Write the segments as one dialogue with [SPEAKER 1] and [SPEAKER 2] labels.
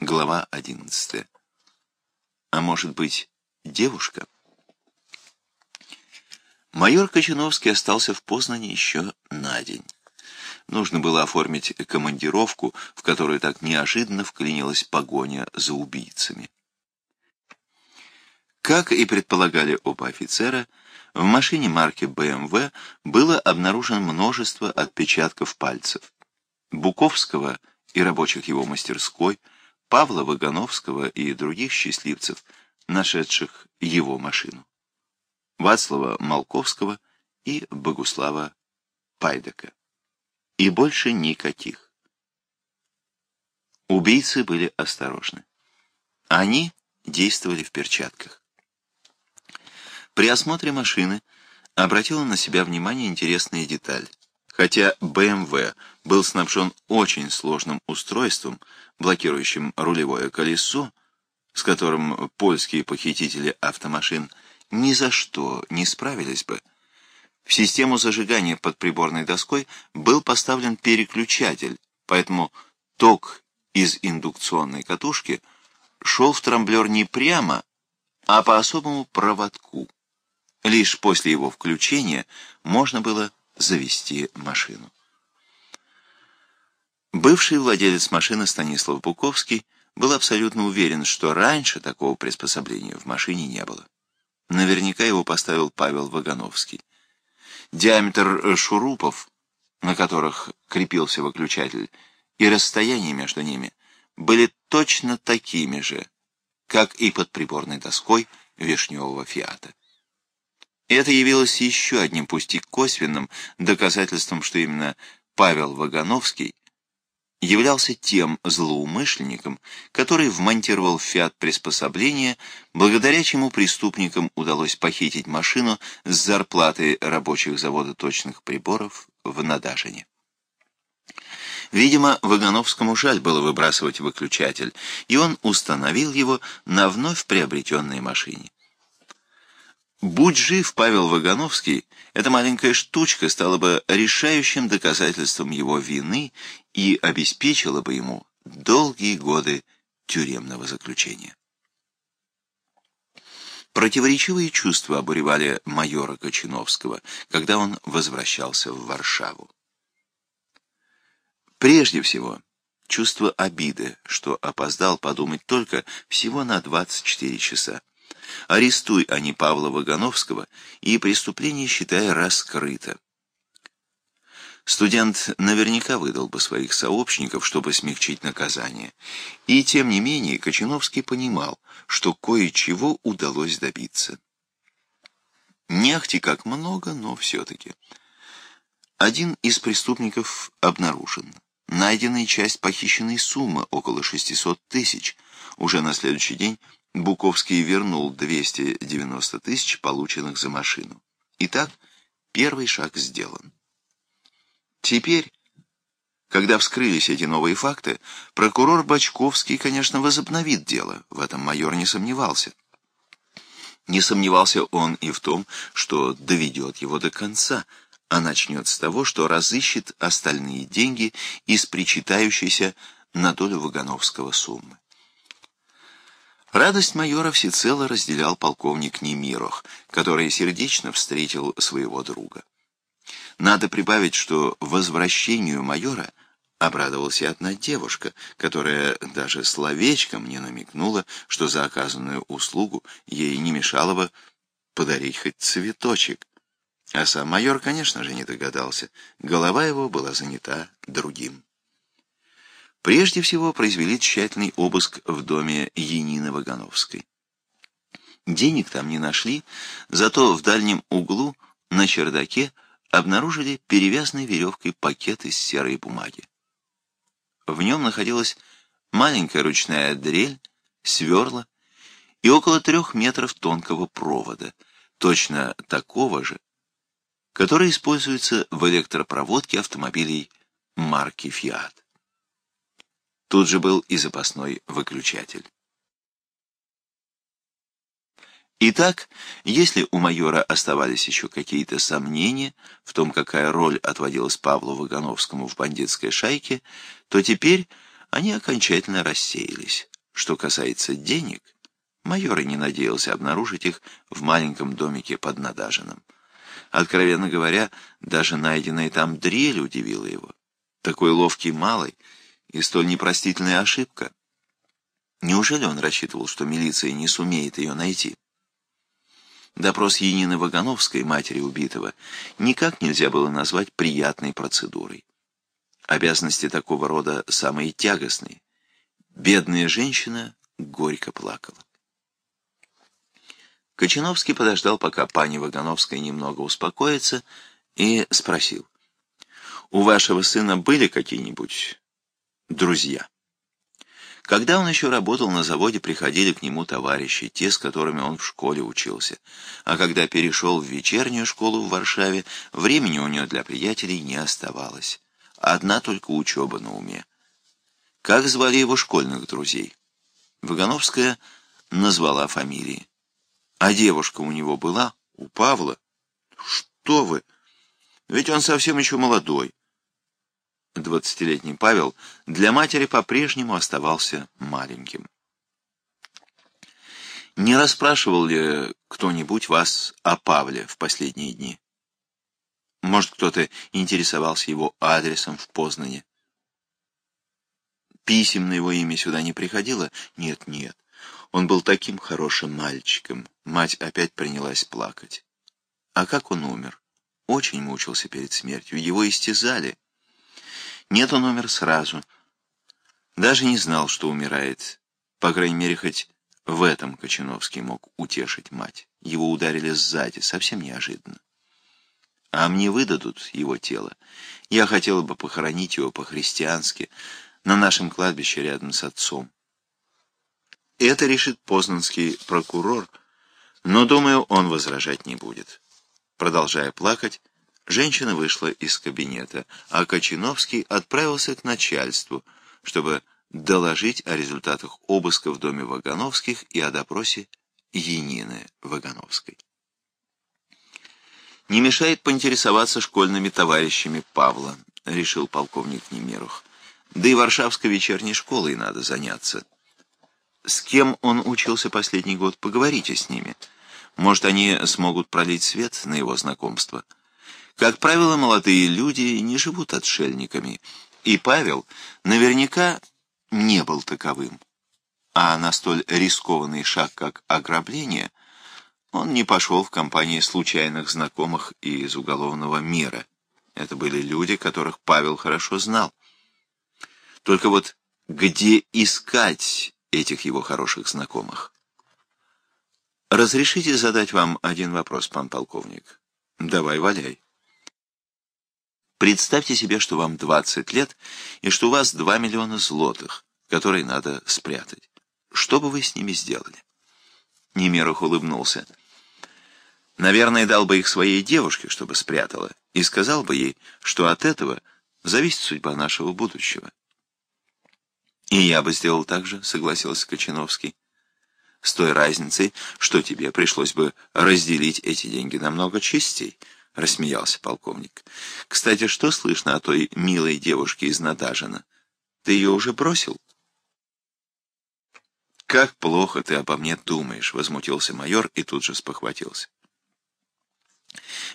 [SPEAKER 1] Глава 11. А может быть, девушка? Майор Кочановский остался в Познане еще на день. Нужно было оформить командировку, в которую так неожиданно вклинилась погоня за убийцами. Как и предполагали оба офицера, в машине марки BMW было обнаружено множество отпечатков пальцев. Буковского и рабочих его мастерской, Павла Вагановского и других счастливцев, нашедших его машину. Вацлава Малковского и Богуслава Пайдека. И больше никаких. Убийцы были осторожны. Они действовали в перчатках. При осмотре машины обратила на себя внимание интересная деталь. Хотя BMW был снабжен очень сложным устройством, блокирующим рулевое колесо, с которым польские похитители автомашин ни за что не справились бы, в систему зажигания под приборной доской был поставлен переключатель, поэтому ток из индукционной катушки шел в трамблер не прямо, а по особому проводку. Лишь после его включения можно было завести машину. Бывший владелец машины Станислав Буковский был абсолютно уверен, что раньше такого приспособления в машине не было. Наверняка его поставил Павел Вагановский. Диаметр шурупов, на которых крепился выключатель, и расстояние между ними были точно такими же, как и под приборной доской вишневого «Фиата». Это явилось еще одним, пусть и косвенным, доказательством, что именно Павел Вагановский являлся тем злоумышленником, который вмонтировал в «Фиат» приспособление, благодаря чему преступникам удалось похитить машину с зарплатой рабочих завода точных приборов в Надажине. Видимо, Вагановскому жаль было выбрасывать выключатель, и он установил его на вновь приобретенной машине. Будь жив Павел Вагановский, эта маленькая штучка стала бы решающим доказательством его вины и обеспечила бы ему долгие годы тюремного заключения. Противоречивые чувства обуревали майора Кочиновского, когда он возвращался в Варшаву. Прежде всего, чувство обиды, что опоздал подумать только всего на 24 часа. Арестуй они Павла Вагановского, и преступление, считай, раскрыто. Студент наверняка выдал бы своих сообщников, чтобы смягчить наказание. И тем не менее Кочиновский понимал, что кое-чего удалось добиться. Нехти как много, но все-таки. Один из преступников обнаружен. Найдена часть похищенной суммы, около 600 тысяч. Уже на следующий день Буковский вернул 290 тысяч, полученных за машину. Итак, первый шаг сделан. Теперь, когда вскрылись эти новые факты, прокурор Бачковский, конечно, возобновит дело, в этом майор не сомневался. Не сомневался он и в том, что доведет его до конца, а начнет с того, что разыщет остальные деньги из причитающейся на долю Вагановского суммы. Радость майора всецело разделял полковник Немирох, который сердечно встретил своего друга. Надо прибавить, что возвращению майора обрадовалась и одна девушка, которая даже словечком не намекнула, что за оказанную услугу ей не мешало бы подарить хоть цветочек. А сам майор, конечно же, не догадался. Голова его была занята другим. Прежде всего произвели тщательный обыск в доме Янины Вагановской. Денег там не нашли, зато в дальнем углу на чердаке обнаружили перевязанный веревкой пакет из серой бумаги. В нем находилась маленькая ручная дрель, сверла и около трех метров тонкого провода, точно такого же, который используется в электропроводке автомобилей марки «Фиат». Тут же был и запасной выключатель. Итак, если у майора оставались еще какие-то сомнения в том, какая роль отводилась Павлу Вагановскому в бандитской шайке, то теперь они окончательно рассеялись. Что касается денег, майор и не надеялся обнаружить их в маленьком домике под Надажином. Откровенно говоря, даже найденная там дрель удивила его. Такой ловкий малый и столь непростительная ошибка. Неужели он рассчитывал, что милиция не сумеет ее найти? Допрос Янины Вагановской, матери убитого, никак нельзя было назвать приятной процедурой. Обязанности такого рода самые тягостные. Бедная женщина горько плакала. Кочиновский подождал, пока пани Вагановская немного успокоится, и спросил. «У вашего сына были какие-нибудь друзья?» Когда он еще работал на заводе, приходили к нему товарищи, те, с которыми он в школе учился. А когда перешел в вечернюю школу в Варшаве, времени у него для приятелей не оставалось. Одна только учеба на уме. Как звали его школьных друзей? Вагановская назвала фамилии. А девушка у него была? У Павла? Что вы? Ведь он совсем еще молодой. Двадцатилетний Павел для матери по-прежнему оставался маленьким. Не расспрашивал ли кто-нибудь вас о Павле в последние дни? Может, кто-то интересовался его адресом в Познане? Писем на его имя сюда не приходило? Нет, нет. Он был таким хорошим мальчиком. Мать опять принялась плакать. А как он умер? Очень мучился перед смертью. Его истязали. Нет, он умер сразу. Даже не знал, что умирает. По крайней мере, хоть в этом Кочиновский мог утешить мать. Его ударили сзади, совсем неожиданно. А мне выдадут его тело. Я хотела бы похоронить его по-христиански на нашем кладбище рядом с отцом. Это решит познанский прокурор, но, думаю, он возражать не будет. Продолжая плакать, Женщина вышла из кабинета, а Кочиновский отправился к начальству, чтобы доложить о результатах обыска в доме Вагановских и о допросе Янины Вагановской. «Не мешает поинтересоваться школьными товарищами Павла», — решил полковник Немерух. «Да и Варшавской вечерней школой надо заняться. С кем он учился последний год, поговорите с ними. Может, они смогут пролить свет на его знакомство». Как правило, молодые люди не живут отшельниками, и Павел наверняка не был таковым. А на столь рискованный шаг, как ограбление, он не пошел в компании случайных знакомых из уголовного мира. Это были люди, которых Павел хорошо знал. Только вот где искать этих его хороших знакомых? «Разрешите задать вам один вопрос, пан полковник?» «Давай, валяй». Представьте себе, что вам 20 лет и что у вас 2 миллиона злотых, которые надо спрятать. Что бы вы с ними сделали? Немеров улыбнулся. Наверное, дал бы их своей девушке, чтобы спрятала, и сказал бы ей, что от этого зависит судьба нашего будущего. «И я бы сделал так же», — согласился Кочиновский. «С той разницей, что тебе пришлось бы разделить эти деньги на много частей». — рассмеялся полковник. «Кстати, что слышно о той милой девушке из Надажина? Ты ее уже бросил?» «Как плохо ты обо мне думаешь», — возмутился майор и тут же спохватился.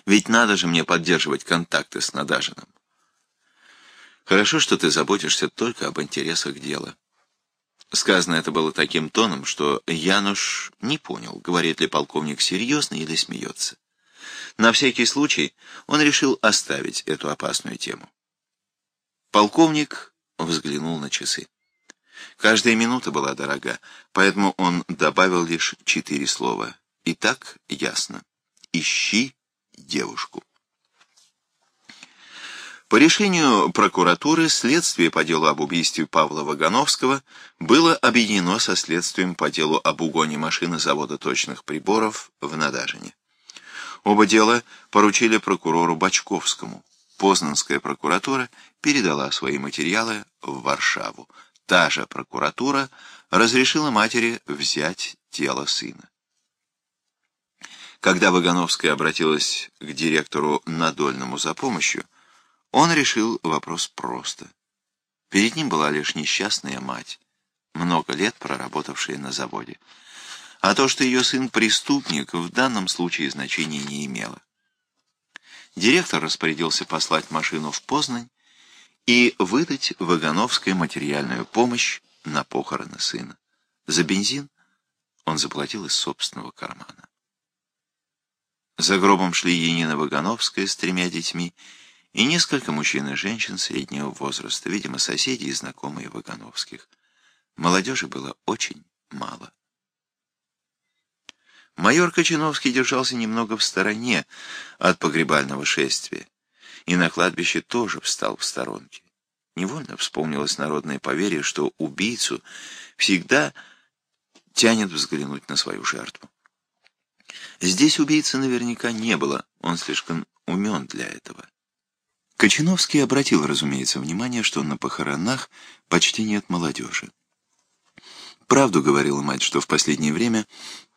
[SPEAKER 1] «Ведь надо же мне поддерживать контакты с Надажином. Хорошо, что ты заботишься только об интересах дела». Сказано это было таким тоном, что Януш не понял, говорит ли полковник серьезно или смеется. На всякий случай он решил оставить эту опасную тему. Полковник взглянул на часы. Каждая минута была дорога, поэтому он добавил лишь четыре слова. И так ясно. Ищи девушку. По решению прокуратуры следствие по делу об убийстве Павла Вагановского было объединено со следствием по делу об угоне машины завода точных приборов в Надажине. Оба дела поручили прокурору Бачковскому. Познанская прокуратура передала свои материалы в Варшаву. Та же прокуратура разрешила матери взять тело сына. Когда Вагановская обратилась к директору Надольному за помощью, он решил вопрос просто. Перед ним была лишь несчастная мать, много лет проработавшая на заводе. А то, что ее сын преступник, в данном случае значения не имело. Директор распорядился послать машину в Познань и выдать Вагановской материальную помощь на похороны сына. За бензин он заплатил из собственного кармана. За гробом шли Енина Вагановская с тремя детьми и несколько мужчин и женщин среднего возраста, видимо, соседи и знакомые Вагановских. Молодежи было очень мало. Майор Кочиновский держался немного в стороне от погребального шествия, и на кладбище тоже встал в сторонке. Невольно вспомнилось народное поверье, что убийцу всегда тянет взглянуть на свою жертву. Здесь убийцы наверняка не было, он слишком умен для этого. Кочиновский обратил, разумеется, внимание, что на похоронах почти нет молодежи. Правду говорила мать, что в последнее время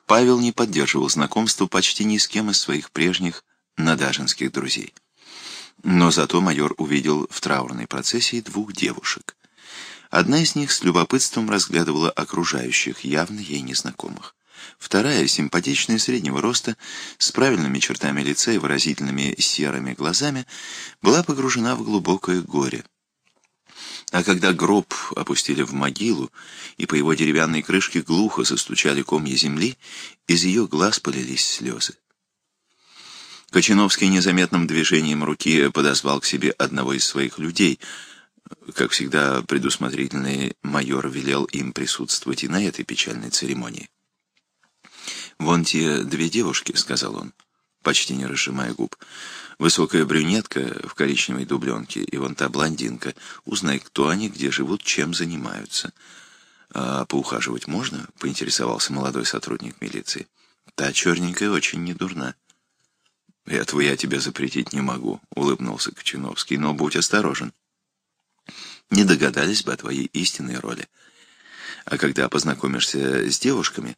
[SPEAKER 1] Павел не поддерживал знакомство почти ни с кем из своих прежних надажинских друзей. Но зато майор увидел в траурной процессии двух девушек. Одна из них с любопытством разглядывала окружающих, явно ей незнакомых. Вторая, симпатичная среднего роста, с правильными чертами лица и выразительными серыми глазами, была погружена в глубокое горе. А когда гроб опустили в могилу, и по его деревянной крышке глухо застучали комья земли, из ее глаз полились слезы. Кочиновский незаметным движением руки подозвал к себе одного из своих людей. Как всегда, предусмотрительный майор велел им присутствовать и на этой печальной церемонии. «Вон те две девушки», — сказал он, почти не разжимая губ. «Высокая брюнетка в коричневой дубленке и вон та блондинка. Узнай, кто они, где живут, чем занимаются». «А поухаживать можно?» — поинтересовался молодой сотрудник милиции. «Та черненькая очень недурна». «Этого я тебе запретить не могу», — улыбнулся Кочиновский, — «но будь осторожен». Не догадались бы о твоей истинной роли. А когда познакомишься с девушками,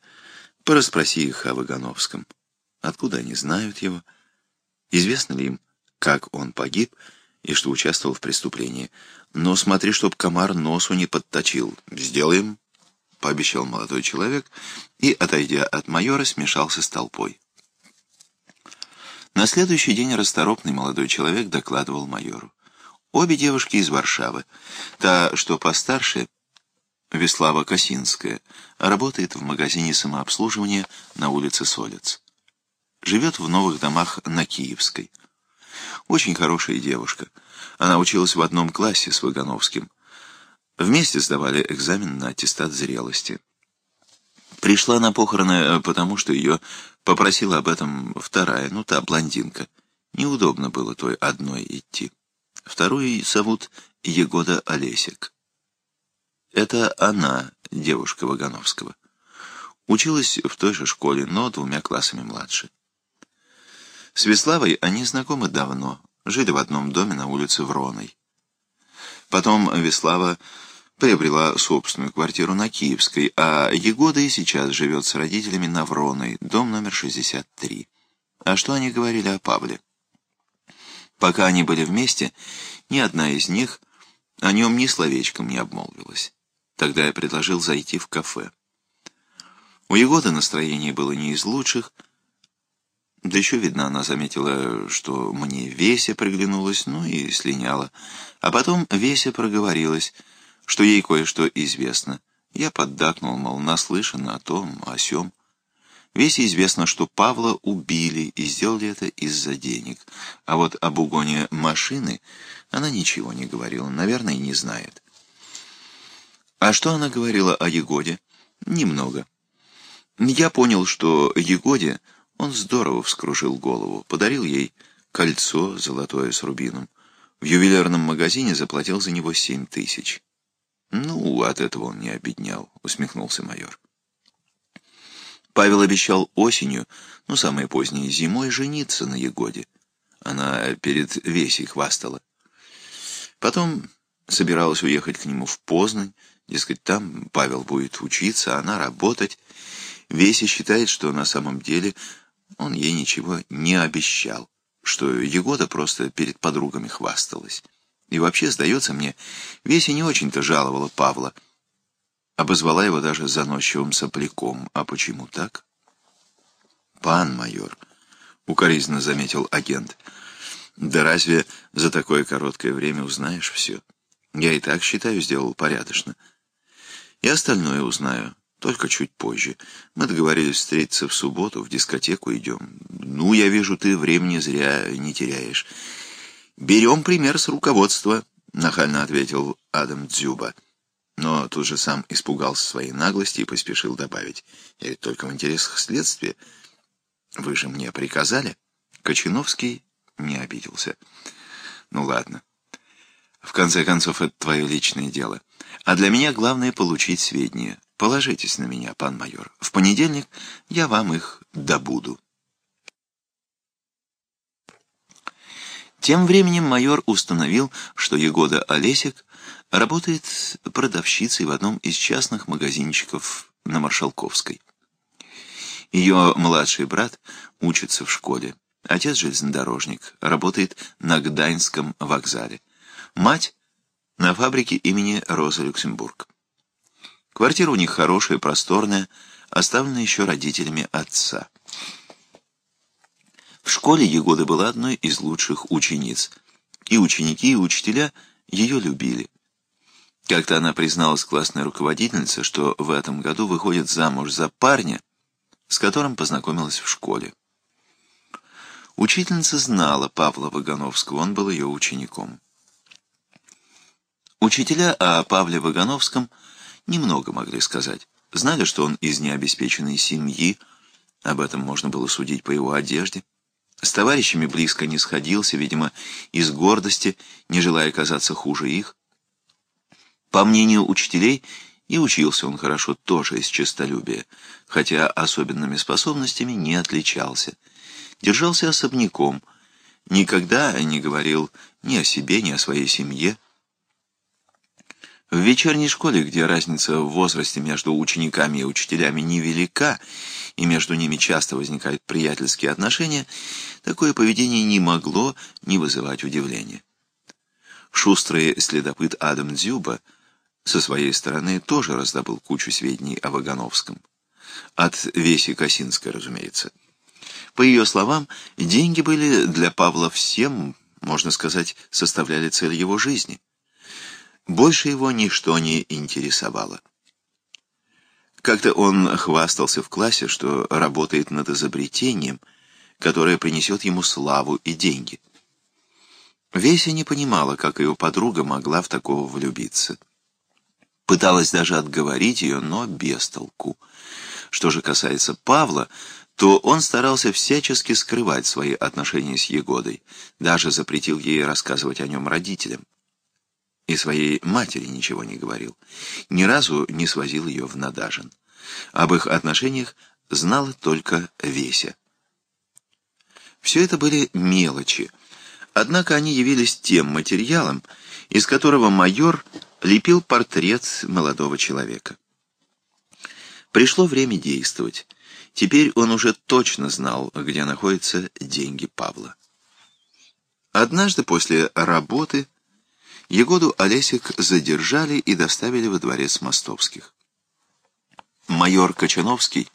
[SPEAKER 1] Пораспроси их о Вагановском. Откуда они знают его? Известно ли им, как он погиб и что участвовал в преступлении? Но смотри, чтоб комар носу не подточил. Сделаем, — пообещал молодой человек и, отойдя от майора, смешался с толпой. На следующий день расторопный молодой человек докладывал майору. Обе девушки из Варшавы. Та, что постарше, Веслава Косинская, работает в магазине самообслуживания на улице Солец. Живет в новых домах на Киевской. Очень хорошая девушка. Она училась в одном классе с Вагановским. Вместе сдавали экзамен на аттестат зрелости. Пришла на похороны, э, потому что ее попросила об этом вторая, ну та блондинка. Неудобно было той одной идти. Вторую зовут Егода Олесик. Это она, девушка Вагановского. Училась в той же школе, но двумя классами младше. С Веславой они знакомы давно, жили в одном доме на улице Вроной. Потом Веслава приобрела собственную квартиру на Киевской, а Егода и сейчас живет с родителями на Вроной, дом номер 63. А что они говорили о Павле? Пока они были вместе, ни одна из них о нем ни словечком не обмолвилась. Тогда я предложил зайти в кафе. У Егоды настроение было не из лучших, да еще, видно, она заметила, что мне Веся приглянулась, ну и слиняла. А потом Веся проговорилась, что ей кое-что известно. Я поддакнул, мол, наслышан о том, о сём. Весе известно, что Павла убили и сделали это из-за денег. А вот об угоне машины она ничего не говорила, наверное, не знает. А что она говорила о Егоде? Немного. Я понял, что Егоде он здорово вскружил голову, подарил ей кольцо золотое с рубином. В ювелирном магазине заплатил за него семь тысяч. «Ну, от этого он не обеднял», — усмехнулся майор. Павел обещал осенью, ну, самое позднее зимой, жениться на Егоде. Она перед Весей хвастала. Потом собиралась уехать к нему в Познань, Дескать, там Павел будет учиться, а она работать. Веся считает, что на самом деле он ей ничего не обещал, что Егода просто перед подругами хвасталась. И вообще, сдается мне, Веся не очень-то жаловала Павла. Обозвала его даже заносчивым сопляком. А почему так? «Пан майор», — укоризненно заметил агент, — «да разве за такое короткое время узнаешь все? Я и так, считаю, сделал порядочно. И остальное узнаю, только чуть позже. Мы договорились встретиться в субботу, в дискотеку идем. Ну, я вижу, ты времени зря не теряешь». «Берем пример с руководства», — нахально ответил Адам Дзюба. Но тут же сам испугался своей наглости и поспешил добавить. «Я ведь только в интересах следствия. Вы же мне приказали?» Кочиновский не обиделся. «Ну ладно. В конце концов, это твое личное дело. А для меня главное получить сведения. Положитесь на меня, пан майор. В понедельник я вам их добуду». Тем временем майор установил, что Егода Олесик работает продавщицей в одном из частных магазинчиков на Маршалковской. Ее младший брат учится в школе. Отец железнодорожник, работает на Гданьском вокзале. Мать — на фабрике имени Роза Люксембург. Квартира у них хорошая, просторная, оставленная еще родителями отца. В школе Егода была одной из лучших учениц. И ученики, и учителя ее любили. Как-то она призналась классной руководительнице, что в этом году выходит замуж за парня, с которым познакомилась в школе. Учительница знала Павла Вагановского, он был ее учеником. Учителя о Павле Вагановском немного могли сказать. Знали, что он из необеспеченной семьи, об этом можно было судить по его одежде. С товарищами близко не сходился, видимо, из гордости, не желая казаться хуже их. По мнению учителей, и учился он хорошо тоже из честолюбия, хотя особенными способностями не отличался. Держался особняком, никогда не говорил ни о себе, ни о своей семье. В вечерней школе, где разница в возрасте между учениками и учителями невелика, и между ними часто возникают приятельские отношения, такое поведение не могло не вызывать удивления. Шустрый следопыт Адам Дзюба со своей стороны тоже раздобыл кучу сведений о Вагановском. От Веси Косинской, разумеется. По ее словам, деньги были для Павла всем, можно сказать, составляли цель его жизни. Больше его ничто не интересовало. Как-то он хвастался в классе, что работает над изобретением, которое принесет ему славу и деньги. Веся не понимала, как ее подруга могла в такого влюбиться. Пыталась даже отговорить ее, но без толку. Что же касается Павла, то он старался всячески скрывать свои отношения с Егодой, даже запретил ей рассказывать о нем родителям. И своей матери ничего не говорил. Ни разу не свозил ее в Надажин. Об их отношениях знала только Веся. Все это были мелочи, однако они явились тем материалом, из которого майор лепил портрет молодого человека. Пришло время действовать. Теперь он уже точно знал, где находятся деньги Павла. Однажды после работы Егоду Олесик задержали и доставили во дворец Мостовских. Майор Кочановский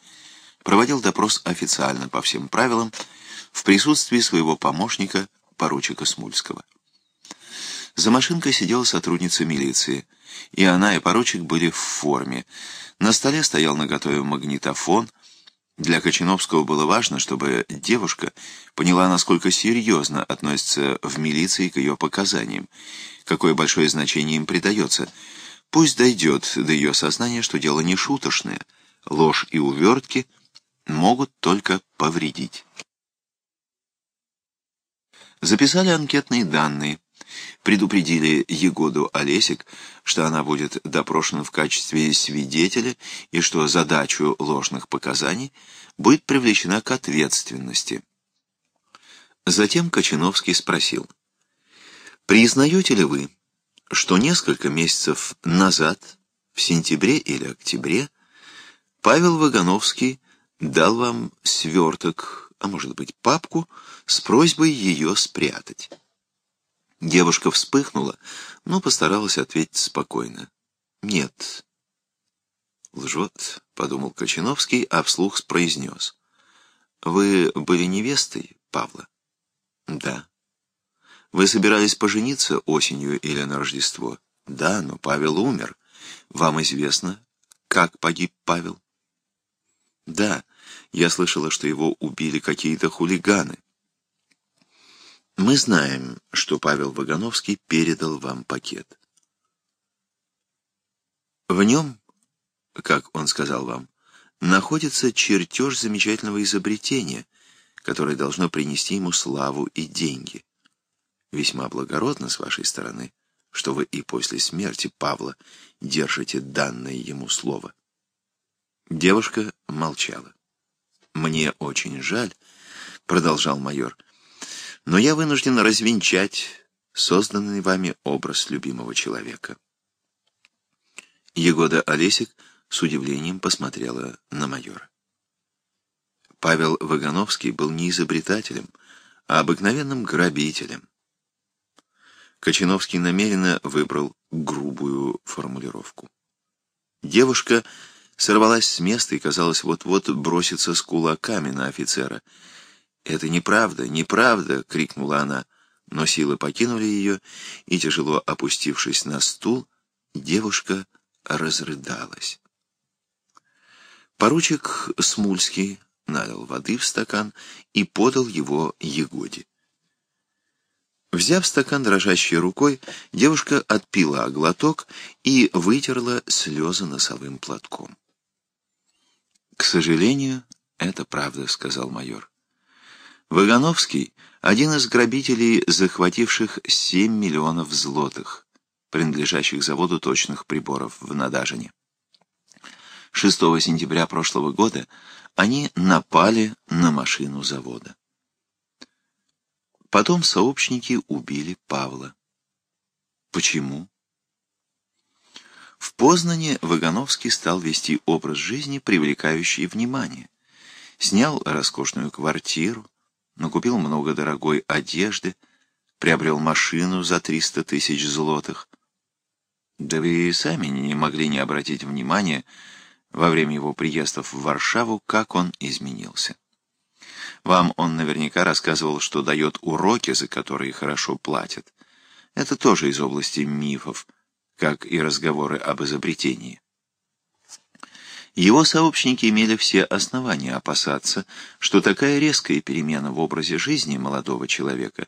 [SPEAKER 1] проводил допрос официально по всем правилам в присутствии своего помощника, поручика Смульского. За машинкой сидела сотрудница милиции, и она и поручик были в форме. На столе стоял наготове магнитофон. Для Кочановского было важно, чтобы девушка поняла, насколько серьезно относится в милиции к ее показаниям, какое большое значение им придается. Пусть дойдет до ее сознания, что дело не шуточное. Ложь и увертки могут только повредить. Записали анкетные данные, предупредили Егоду Олесик, что она будет допрошена в качестве свидетеля и что задачу ложных показаний будет привлечена к ответственности. Затем Кочиновский спросил, «Признаете ли вы, что несколько месяцев назад, в сентябре или октябре, Павел Вагановский дал вам сверток, а может быть папку, с просьбой ее спрятать?» Девушка вспыхнула, но постаралась ответить спокойно. «Нет». «Лжет», — подумал Кочиновский, а вслух произнес. «Вы были невестой Павла?» «Да». «Вы собирались пожениться осенью или на Рождество?» «Да, но Павел умер. Вам известно, как погиб Павел?» «Да, я слышала, что его убили какие-то хулиганы». «Мы знаем, что Павел Вагановский передал вам пакет». В нем, как он сказал вам, находится чертеж замечательного изобретения, которое должно принести ему славу и деньги. Весьма благородно с вашей стороны, что вы и после смерти Павла держите данное ему слово. Девушка молчала. «Мне очень жаль», — продолжал майор, — «но я вынужден развенчать созданный вами образ любимого человека». Егода Олесик с удивлением посмотрела на майора. Павел Вагановский был не изобретателем, а обыкновенным грабителем. Кочиновский намеренно выбрал грубую формулировку. Девушка сорвалась с места и, казалось, вот-вот бросится с кулаками на офицера. «Это неправда, неправда!» — крикнула она, но силы покинули ее, и, тяжело опустившись на стул, девушка разрыдалась. Поручик Смульский налил воды в стакан и подал его Егоде. Взяв стакан дрожащей рукой, девушка отпила глоток и вытерла слезы носовым платком. «К сожалению, это правда», — сказал майор. Вагановский — один из грабителей, захвативших 7 миллионов злотых, принадлежащих заводу точных приборов в Надажине. 6 сентября прошлого года они напали на машину завода. Потом сообщники убили Павла. Почему? В Познане Вагановский стал вести образ жизни, привлекающий внимание. Снял роскошную квартиру, накупил много дорогой одежды, приобрел машину за 300 тысяч злотых. Да вы и сами не могли не обратить внимания, во время его приездов в Варшаву, как он изменился. Вам он наверняка рассказывал, что дает уроки, за которые хорошо платят. Это тоже из области мифов, как и разговоры об изобретении. Его сообщники имели все основания опасаться, что такая резкая перемена в образе жизни молодого человека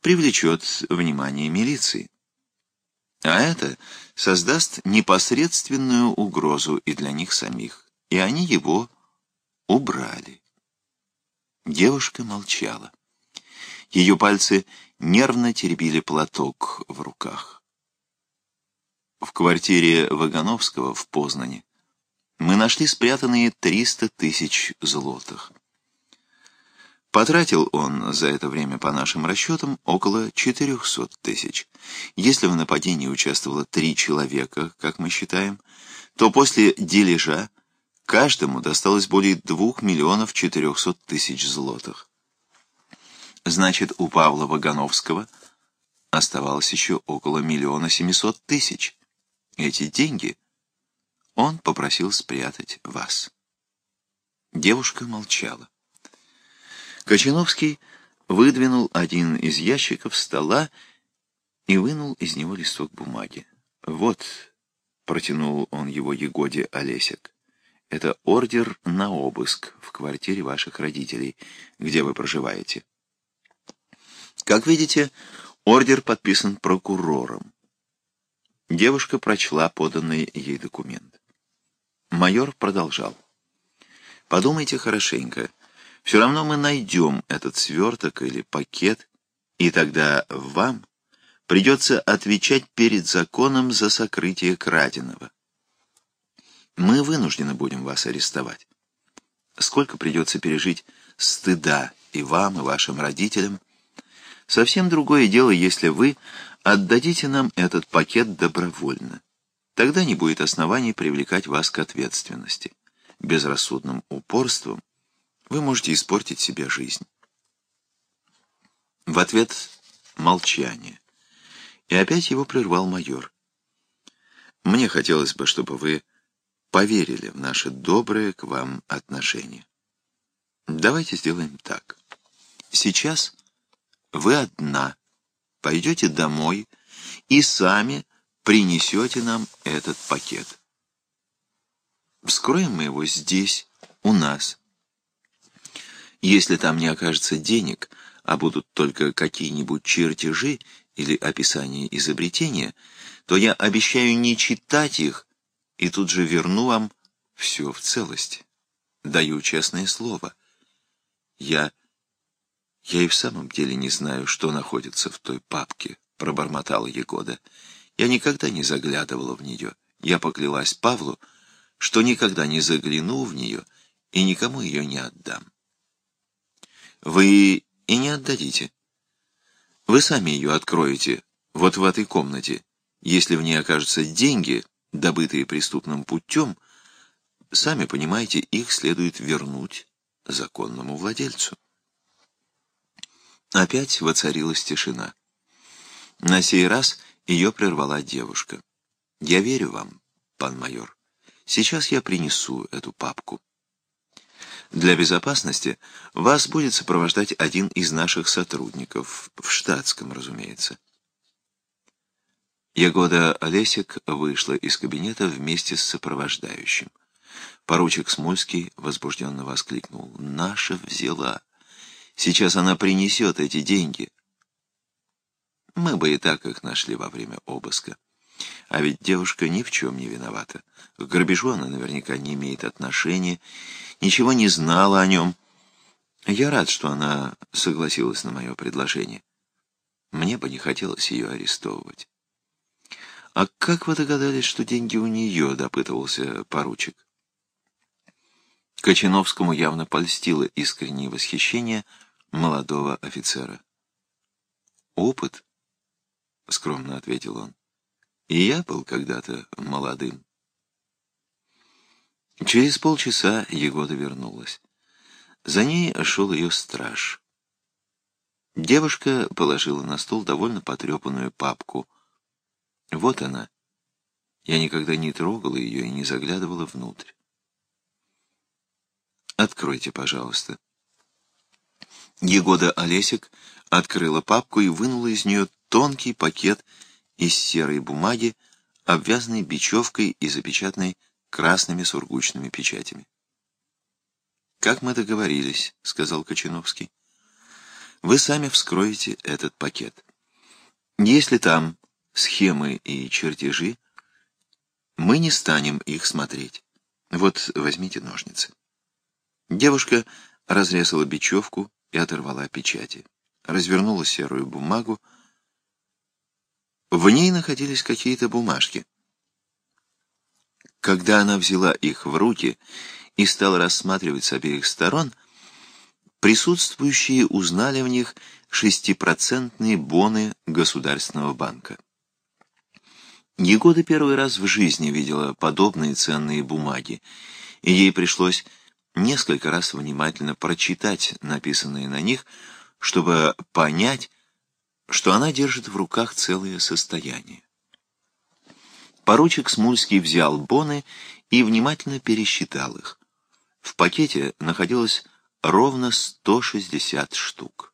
[SPEAKER 1] привлечет внимание милиции. А это создаст непосредственную угрозу и для них самих. И они его убрали. Девушка молчала. Ее пальцы нервно теребили платок в руках. В квартире Вагановского в Познане мы нашли спрятанные 300 тысяч злотых. Потратил он за это время, по нашим расчетам, около 400 тысяч. Если в нападении участвовало три человека, как мы считаем, то после дележа каждому досталось более 2 миллионов 400 тысяч злотых. Значит, у Павла Вагановского оставалось еще около миллиона 700 тысяч. Эти деньги он попросил спрятать вас. Девушка молчала. Кочановский выдвинул один из ящиков стола и вынул из него листок бумаги. «Вот», — протянул он его Егоде Олесек, — «это ордер на обыск в квартире ваших родителей, где вы проживаете». Как видите, ордер подписан прокурором. Девушка прочла поданный ей документ. Майор продолжал. «Подумайте хорошенько». Все равно мы найдем этот сверток или пакет, и тогда вам придется отвечать перед законом за сокрытие краденого. Мы вынуждены будем вас арестовать. Сколько придется пережить стыда и вам, и вашим родителям. Совсем другое дело, если вы отдадите нам этот пакет добровольно. Тогда не будет оснований привлекать вас к ответственности. Безрассудным упорством вы можете испортить себе жизнь. В ответ молчание. И опять его прервал майор. Мне хотелось бы, чтобы вы поверили в наше доброе к вам отношение. Давайте сделаем так. Сейчас вы одна пойдете домой и сами принесете нам этот пакет. Вскроем мы его здесь, у нас. Если там не окажется денег, а будут только какие-нибудь чертежи или описание изобретения, то я обещаю не читать их и тут же верну вам все в целости. Даю честное слово. Я... я и в самом деле не знаю, что находится в той папке, пробормотала Егода. Я никогда не заглядывала в нее. Я поклялась Павлу, что никогда не загляну в нее и никому ее не отдам. Вы и не отдадите. Вы сами ее откроете, вот в этой комнате. Если в ней окажутся деньги, добытые преступным путем, сами понимаете, их следует вернуть законному владельцу. Опять воцарилась тишина. На сей раз ее прервала девушка. «Я верю вам, пан майор. Сейчас я принесу эту папку». Для безопасности вас будет сопровождать один из наших сотрудников, в штатском, разумеется. Ягода Олесик вышла из кабинета вместе с сопровождающим. Поручик Смольский возбужденно воскликнул. «Наша взяла. Сейчас она принесет эти деньги». Мы бы и так их нашли во время обыска. А ведь девушка ни в чем не виновата. К грабежу она наверняка не имеет отношения, ничего не знала о нем. Я рад, что она согласилась на мое предложение. Мне бы не хотелось ее арестовывать. «А как вы догадались, что деньги у нее?» — допытывался поручик. Кочиновскому явно польстило искреннее восхищение молодого офицера. «Опыт?» — скромно ответил он. И я был когда-то молодым. Через полчаса Егода вернулась. За ней шел ее страж. Девушка положила на стол довольно потрепанную папку. Вот она. Я никогда не трогала ее и не заглядывала внутрь. «Откройте, пожалуйста». Егода Олесик открыла папку и вынула из нее тонкий пакет из серой бумаги, обвязанной бечевкой и запечатанной красными сургучными печатями. «Как мы договорились», — сказал Кочиновский. «Вы сами вскроете этот пакет. Если там схемы и чертежи, мы не станем их смотреть. Вот возьмите ножницы». Девушка разрезала бечевку и оторвала печати. Развернула серую бумагу, в ней находились какие-то бумажки. Когда она взяла их в руки и стала рассматривать с обеих сторон, присутствующие узнали в них шестипроцентные боны Государственного банка. Егода первый раз в жизни видела подобные ценные бумаги, и ей пришлось несколько раз внимательно прочитать написанные на них, чтобы понять, что она держит в руках целое состояние. Поручик Смульский взял боны и внимательно пересчитал их. В пакете находилось ровно 160 штук.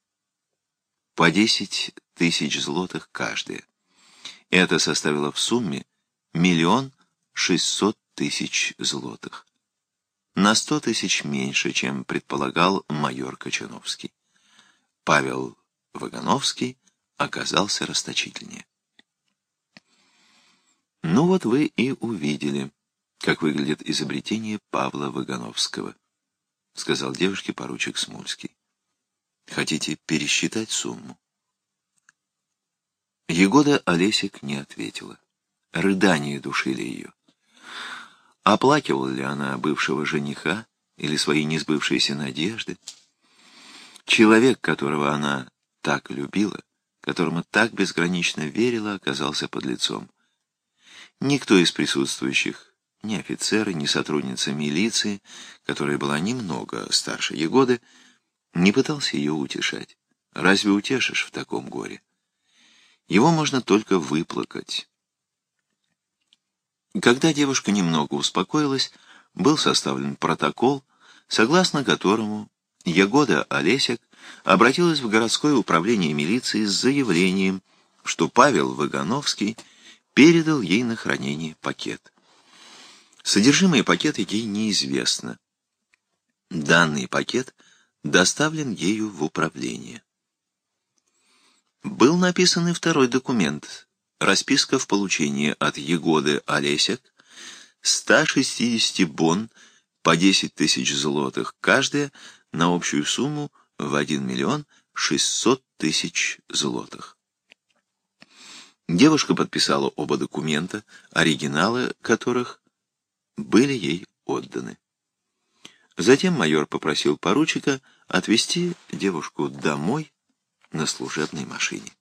[SPEAKER 1] По 10 тысяч злотых каждая. Это составило в сумме миллион шестьсот тысяч злотых. На сто тысяч меньше, чем предполагал майор Кочановский. Павел Вагановский оказался расточительнее. Ну вот вы и увидели, как выглядит изобретение Павла Вагановского, сказал девушке поручик Смульский. Хотите пересчитать сумму? Егода Олесик не ответила. Рыдания душили ее. Оплакивала ли она бывшего жениха или свои несбывшиеся надежды? Человек, которого она так любила, которому так безгранично верила, оказался под лицом. Никто из присутствующих, ни офицеры, ни сотрудница милиции, которая была немного старше Егоды, не пытался ее утешать. Разве утешишь в таком горе? Его можно только выплакать. Когда девушка немного успокоилась, был составлен протокол, согласно которому Ягода Олесек обратилась в городское управление милиции с заявлением, что Павел Вагановский передал ей на хранение пакет. Содержимое пакета ей неизвестно. Данный пакет доставлен ею в управление. Был написан и второй документ, расписка в получении от Егоды Олесек, 160 бон по 10 тысяч злотых каждая на общую сумму в 1 миллион 600 тысяч злотых. Девушка подписала оба документа, оригиналы которых были ей отданы. Затем майор попросил поручика отвезти девушку домой на служебной машине.